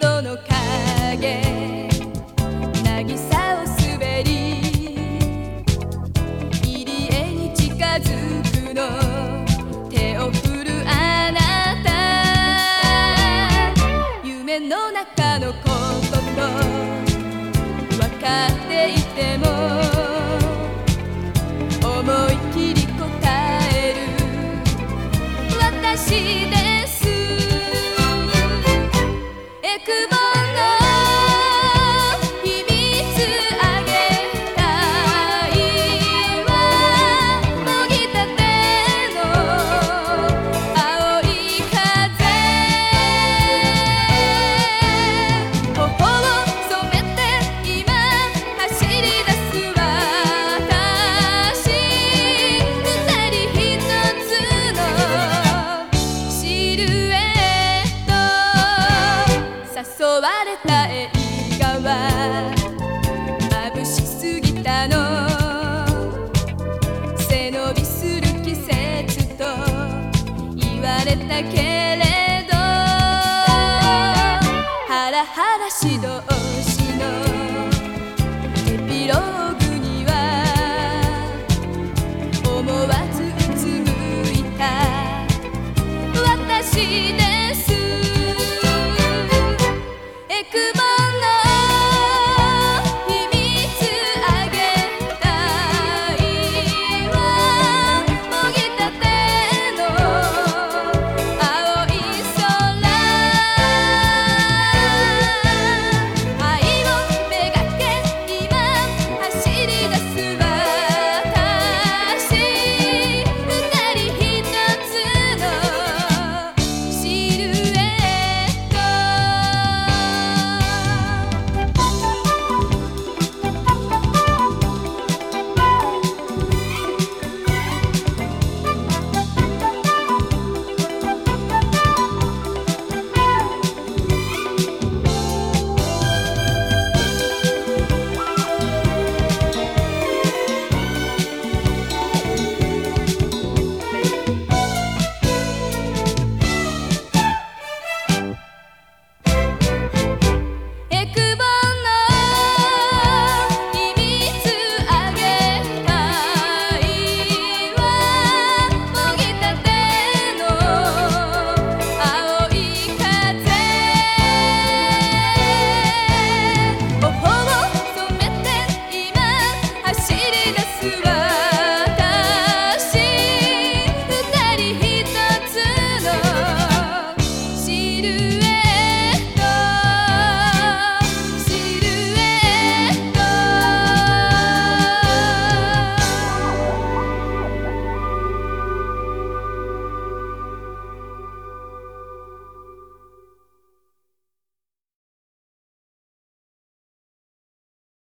トの影渚を滑り入り江に近づくの手を振るあなた。夢の中のことと分かっていても思いっきり答える。私すエ襲われた映画は眩しすぎたの。背伸びする季節と言われたけれどハラハラしどうしのエピローグには思わずうつむいた。私